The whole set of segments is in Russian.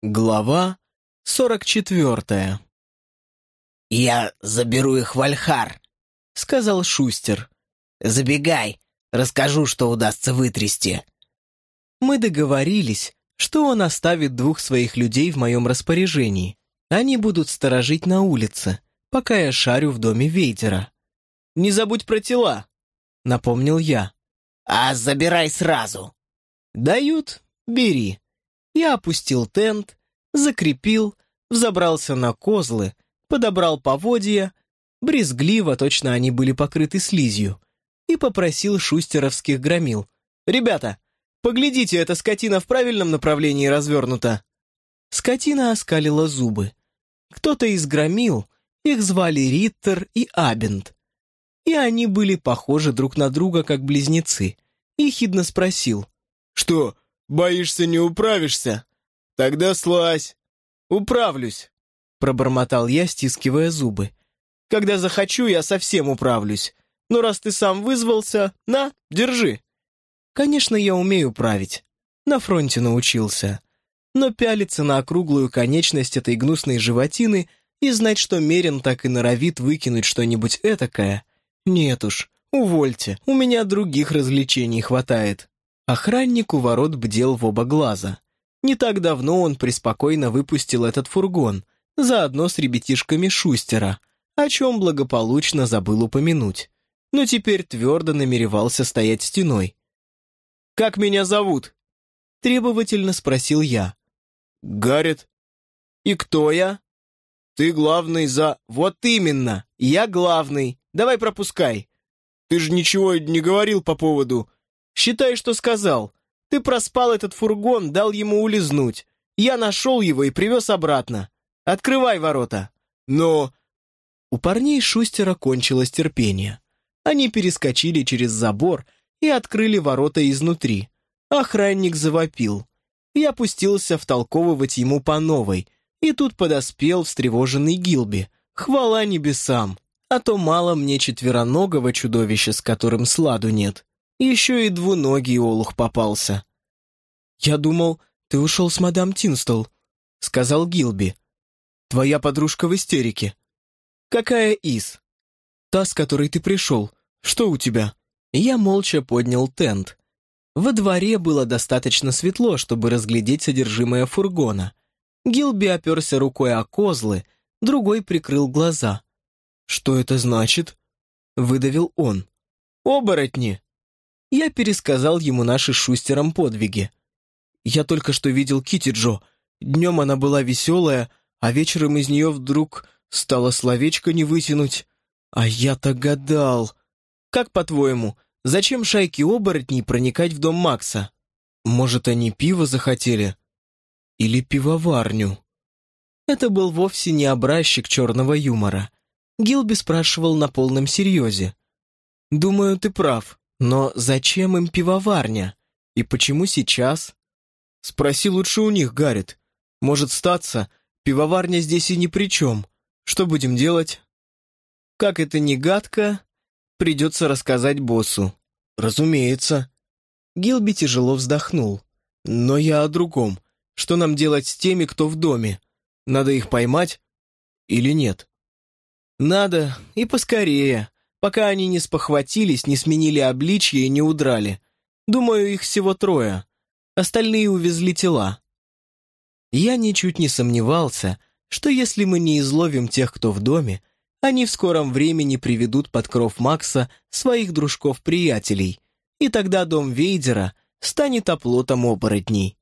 Глава сорок четвертая. «Я заберу их в Альхар», — сказал Шустер. «Забегай, расскажу, что удастся вытрясти». Мы договорились, что он оставит двух своих людей в моем распоряжении. Они будут сторожить на улице, пока я шарю в доме Вейдера. «Не забудь про тела», — напомнил я. «А забирай сразу». «Дают, бери». Я опустил тент, закрепил, взобрался на козлы, подобрал поводья, брезгливо, точно они были покрыты слизью, и попросил шустеровских громил. «Ребята, поглядите, эта скотина в правильном направлении развернута». Скотина оскалила зубы. Кто-то из громил, их звали Риттер и Абент. И они были похожи друг на друга, как близнецы. И хидно спросил. «Что, Боишься, не управишься? Тогда слазь. Управлюсь, пробормотал я, стискивая зубы. Когда захочу, я совсем управлюсь. Но раз ты сам вызвался, на, держи. Конечно, я умею править. На фронте научился. Но пялиться на округлую конечность этой гнусной животины и знать, что Мерин так и норовит выкинуть что-нибудь этакое. Нет уж, увольте, у меня других развлечений хватает. Охранник у ворот бдел в оба глаза. Не так давно он преспокойно выпустил этот фургон, заодно с ребятишками Шустера, о чем благополучно забыл упомянуть. Но теперь твердо намеревался стоять стеной. «Как меня зовут?» — требовательно спросил я. «Гаррет». «И кто я?» «Ты главный за...» «Вот именно! Я главный! Давай пропускай!» «Ты же ничего не говорил по поводу...» Считай, что сказал. Ты проспал этот фургон, дал ему улизнуть. Я нашел его и привез обратно. Открывай ворота. Но...» У парней Шустера кончилось терпение. Они перескочили через забор и открыли ворота изнутри. Охранник завопил. Я опустился втолковывать ему по новой, и тут подоспел встревоженный Гилби. Хвала небесам, а то мало мне четвероногого чудовища, с которым сладу нет. Еще и двуногий олух попался. «Я думал, ты ушел с мадам Тинстол», — сказал Гилби. «Твоя подружка в истерике». «Какая из?» «Та, с которой ты пришел. Что у тебя?» Я молча поднял тент. Во дворе было достаточно светло, чтобы разглядеть содержимое фургона. Гилби оперся рукой о козлы, другой прикрыл глаза. «Что это значит?» — выдавил он. «Оборотни!» Я пересказал ему наши шустером подвиги. Я только что видел Кити Джо. Днем она была веселая, а вечером из нее вдруг стало словечко не вытянуть. А я-то гадал. Как по-твоему, зачем шайке оборотней проникать в дом Макса? Может, они пиво захотели? Или пивоварню? Это был вовсе не образчик черного юмора. Гилби спрашивал на полном серьезе. «Думаю, ты прав. Но зачем им пивоварня? И почему сейчас? Спроси лучше у них, Гаррит. Может статься, пивоварня здесь и ни при чем. Что будем делать? Как это не гадко, придется рассказать боссу. Разумеется. Гилби тяжело вздохнул. Но я о другом. Что нам делать с теми, кто в доме? Надо их поймать или нет? Надо, и поскорее пока они не спохватились, не сменили обличье и не удрали. Думаю, их всего трое. Остальные увезли тела. Я ничуть не сомневался, что если мы не изловим тех, кто в доме, они в скором времени приведут под кров Макса своих дружков-приятелей, и тогда дом Вейдера станет оплотом оборотней.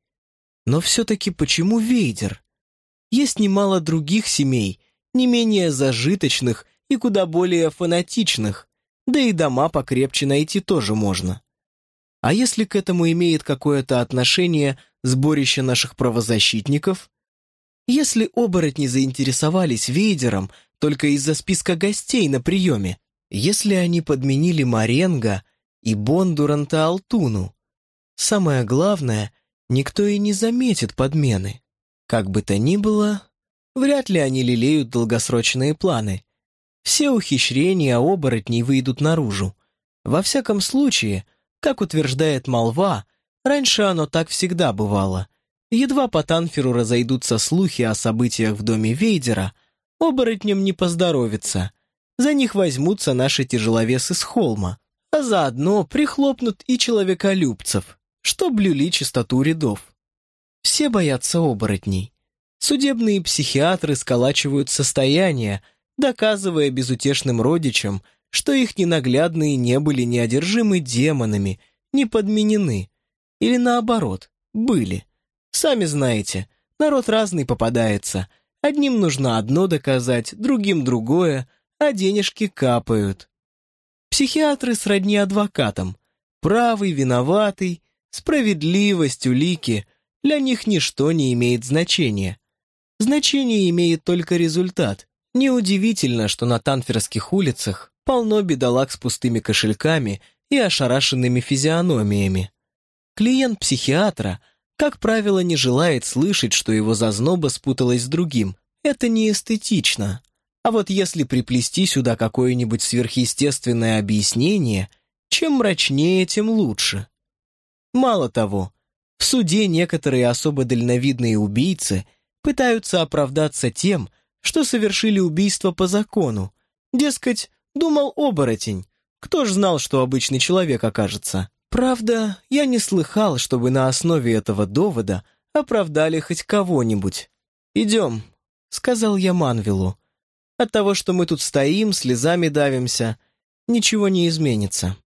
Но все-таки почему Вейдер? Есть немало других семей, не менее зажиточных и куда более фанатичных, да и дома покрепче найти тоже можно. А если к этому имеет какое-то отношение сборище наших правозащитников? Если оборотни заинтересовались Вейдером только из-за списка гостей на приеме, если они подменили Маренго и Бондуранта Алтуну, самое главное, никто и не заметит подмены. Как бы то ни было, вряд ли они лелеют долгосрочные планы. Все ухищрения оборотней выйдут наружу. Во всяком случае, как утверждает молва, раньше оно так всегда бывало. Едва по Танферу разойдутся слухи о событиях в доме Вейдера, оборотням не поздоровится. За них возьмутся наши тяжеловесы с холма, а заодно прихлопнут и человеколюбцев, что блюли чистоту рядов. Все боятся оборотней. Судебные психиатры сколачивают состояние, доказывая безутешным родичам, что их ненаглядные не были неодержимы демонами, не подменены. Или наоборот, были. Сами знаете, народ разный попадается. Одним нужно одно доказать, другим другое, а денежки капают. Психиатры сродни адвокатам. Правый, виноватый, справедливость, улики. Для них ничто не имеет значения. Значение имеет только результат. Неудивительно, что на танферских улицах полно бедолаг с пустыми кошельками и ошарашенными физиономиями. Клиент психиатра, как правило, не желает слышать, что его зазноба спуталась с другим. Это не эстетично. А вот если приплести сюда какое-нибудь сверхъестественное объяснение, чем мрачнее, тем лучше. Мало того, в суде некоторые особо дальновидные убийцы пытаются оправдаться тем, что совершили убийство по закону. Дескать, думал оборотень. Кто ж знал, что обычный человек окажется? Правда, я не слыхал, чтобы на основе этого довода оправдали хоть кого-нибудь. «Идем», — сказал я Манвилу. «От того, что мы тут стоим, слезами давимся, ничего не изменится».